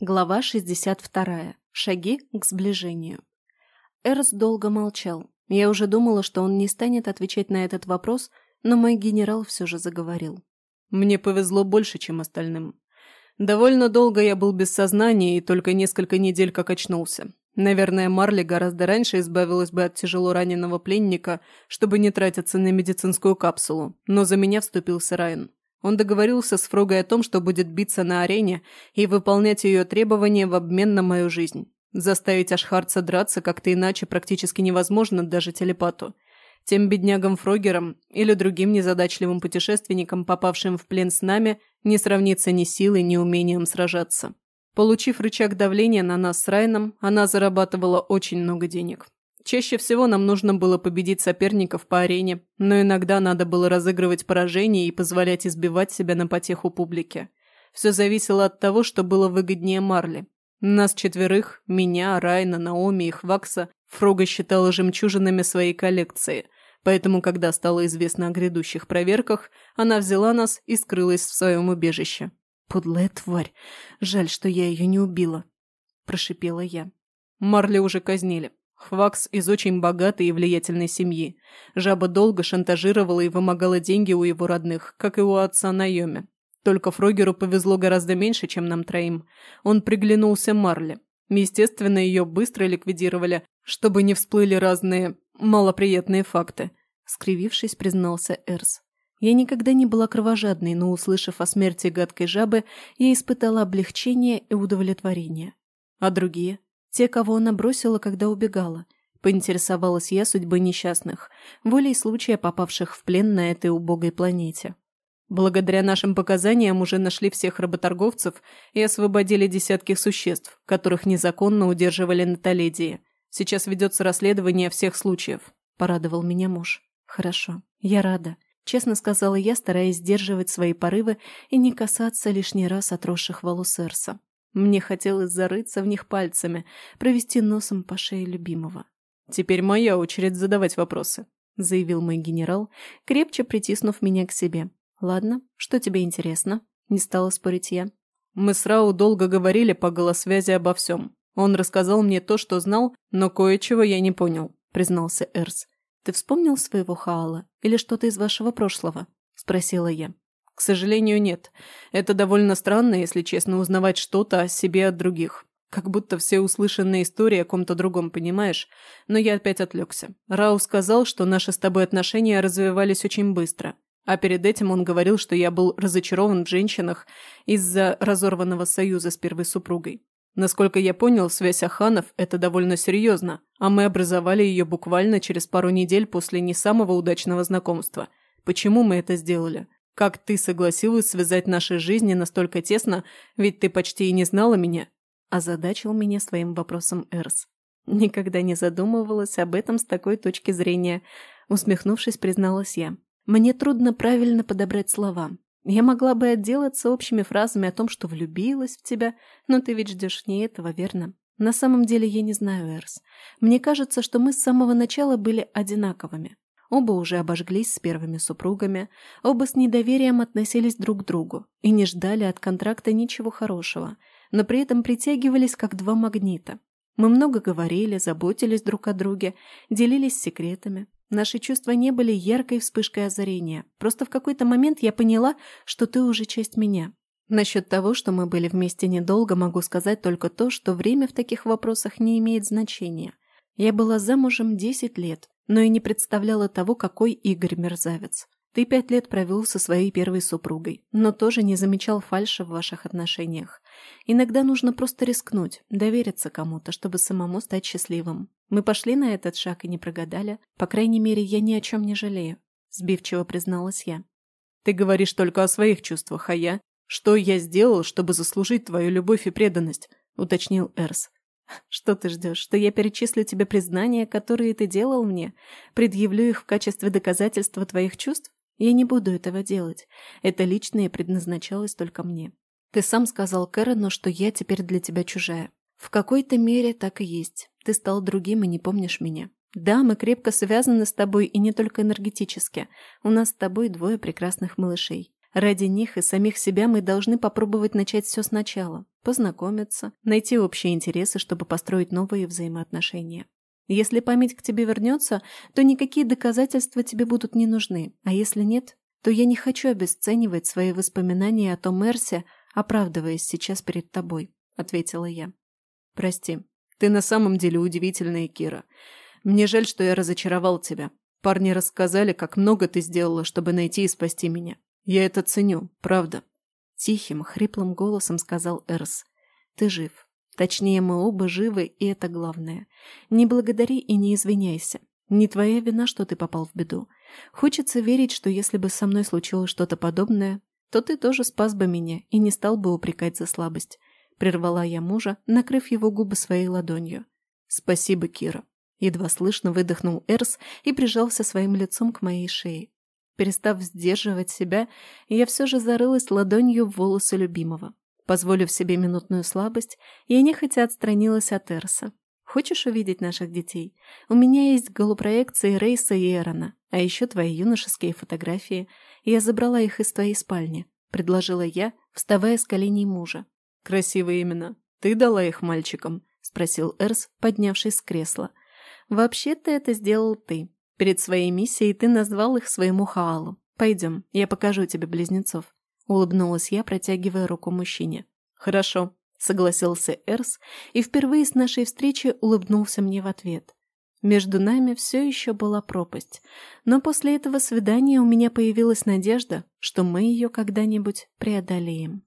Глава 62. Шаги к сближению. Эрс долго молчал. Я уже думала, что он не станет отвечать на этот вопрос, но мой генерал все же заговорил. Мне повезло больше, чем остальным. Довольно долго я был без сознания и только несколько недель как очнулся. Наверное, Марли гораздо раньше избавилась бы от тяжело раненого пленника, чтобы не тратиться на медицинскую капсулу, но за меня вступился Райан. Он договорился с Фрогой о том, что будет биться на арене и выполнять ее требования в обмен на мою жизнь. Заставить Ашхарца драться как-то иначе практически невозможно даже телепату. Тем беднягам-фрогерам или другим незадачливым путешественникам, попавшим в плен с нами, не сравнится ни силой, ни умением сражаться. Получив рычаг давления на нас с Райном, она зарабатывала очень много денег. Чаще всего нам нужно было победить соперников по арене, но иногда надо было разыгрывать поражение и позволять избивать себя на потеху публики. Все зависело от того, что было выгоднее Марли. Нас четверых, меня, Райна, Наоми и Хвакса, Фрога считала жемчужинами своей коллекции, поэтому, когда стало известно о грядущих проверках, она взяла нас и скрылась в своем убежище. «Подлая тварь! Жаль, что я ее не убила!» – прошипела я. Марли уже казнили. Хвакс из очень богатой и влиятельной семьи. Жаба долго шантажировала и вымогала деньги у его родных, как и у отца Найоми. Только Фрогеру повезло гораздо меньше, чем нам троим. Он приглянулся Марле. Естественно, ее быстро ликвидировали, чтобы не всплыли разные малоприятные факты. Скривившись, признался Эрс. Я никогда не была кровожадной, но, услышав о смерти гадкой жабы, я испытала облегчение и удовлетворение. А другие? Те, кого она бросила, когда убегала. Поинтересовалась я судьбой несчастных, волей случая попавших в плен на этой убогой планете. Благодаря нашим показаниям уже нашли всех работорговцев и освободили десятки существ, которых незаконно удерживали на Толедии. Сейчас ведется расследование всех случаев», – порадовал меня муж. «Хорошо, я рада», – честно сказала я, стараясь сдерживать свои порывы и не касаться лишний раз отросших волос Эрса. Мне хотелось зарыться в них пальцами, провести носом по шее любимого. «Теперь моя очередь задавать вопросы», — заявил мой генерал, крепче притиснув меня к себе. «Ладно, что тебе интересно?» — не стала спорить я. «Мы с Рау долго говорили по голосвязи обо всем. Он рассказал мне то, что знал, но кое-чего я не понял», — признался Эрс. «Ты вспомнил своего Хаала или что-то из вашего прошлого?» — спросила я. К сожалению, нет. Это довольно странно, если честно, узнавать что-то о себе от других. Как будто все услышанные истории о ком-то другом, понимаешь? Но я опять отвлекся. Рау сказал, что наши с тобой отношения развивались очень быстро. А перед этим он говорил, что я был разочарован в женщинах из-за разорванного союза с первой супругой. Насколько я понял, связь Аханов – это довольно серьезно, а мы образовали ее буквально через пару недель после не самого удачного знакомства. Почему мы это сделали? Как ты согласилась связать наши жизни настолько тесно, ведь ты почти и не знала меня?» Озадачил меня своим вопросом Эрс. Никогда не задумывалась об этом с такой точки зрения. Усмехнувшись, призналась я. Мне трудно правильно подобрать слова. Я могла бы отделаться общими фразами о том, что влюбилась в тебя, но ты ведь ждешь не этого, верно? На самом деле я не знаю, Эрс. Мне кажется, что мы с самого начала были одинаковыми. Оба уже обожглись с первыми супругами, оба с недоверием относились друг к другу и не ждали от контракта ничего хорошего, но при этом притягивались как два магнита. Мы много говорили, заботились друг о друге, делились секретами. Наши чувства не были яркой вспышкой озарения. Просто в какой-то момент я поняла, что ты уже часть меня. Насчет того, что мы были вместе недолго, могу сказать только то, что время в таких вопросах не имеет значения. Я была замужем 10 лет, но и не представляла того, какой Игорь мерзавец. Ты пять лет провел со своей первой супругой, но тоже не замечал фальши в ваших отношениях. Иногда нужно просто рискнуть, довериться кому-то, чтобы самому стать счастливым. Мы пошли на этот шаг и не прогадали. По крайней мере, я ни о чем не жалею», — сбивчиво призналась я. «Ты говоришь только о своих чувствах, а я? Что я сделал, чтобы заслужить твою любовь и преданность?» — уточнил Эрс. Что ты ждешь, что я перечислю тебе признания, которые ты делал мне? Предъявлю их в качестве доказательства твоих чувств? Я не буду этого делать. Это личное предназначалось только мне. Ты сам сказал Кэрону, что я теперь для тебя чужая. В какой-то мере так и есть. Ты стал другим и не помнишь меня. Да, мы крепко связаны с тобой и не только энергетически. У нас с тобой двое прекрасных малышей. Ради них и самих себя мы должны попробовать начать все сначала, познакомиться, найти общие интересы, чтобы построить новые взаимоотношения. Если память к тебе вернется, то никакие доказательства тебе будут не нужны, а если нет, то я не хочу обесценивать свои воспоминания о том Эрсе, оправдываясь сейчас перед тобой», — ответила я. «Прости, ты на самом деле удивительная, Кира. Мне жаль, что я разочаровал тебя. Парни рассказали, как много ты сделала, чтобы найти и спасти меня. Я это ценю, правда». Тихим, хриплым голосом сказал Эрс. «Ты жив. Точнее, мы оба живы, и это главное. Не благодари и не извиняйся. Не твоя вина, что ты попал в беду. Хочется верить, что если бы со мной случилось что-то подобное, то ты тоже спас бы меня и не стал бы упрекать за слабость. Прервала я мужа, накрыв его губы своей ладонью. «Спасибо, Кира». Едва слышно выдохнул Эрс и прижался своим лицом к моей шее. Перестав сдерживать себя, я все же зарылась ладонью в волосы любимого. Позволив себе минутную слабость, я нехотя отстранилась от Эрса. «Хочешь увидеть наших детей? У меня есть голопроекции Рейса и Эрона, а еще твои юношеские фотографии. Я забрала их из твоей спальни», — предложила я, вставая с коленей мужа. «Красивые имена. Ты дала их мальчикам?» — спросил Эрс, поднявшись с кресла. «Вообще-то это сделал ты. Перед своей миссией ты назвал их своему Хаалу. Пойдем, я покажу тебе близнецов». Улыбнулась я, протягивая руку мужчине. «Хорошо», — согласился Эрс и впервые с нашей встречи улыбнулся мне в ответ. Между нами все еще была пропасть, но после этого свидания у меня появилась надежда, что мы ее когда-нибудь преодолеем.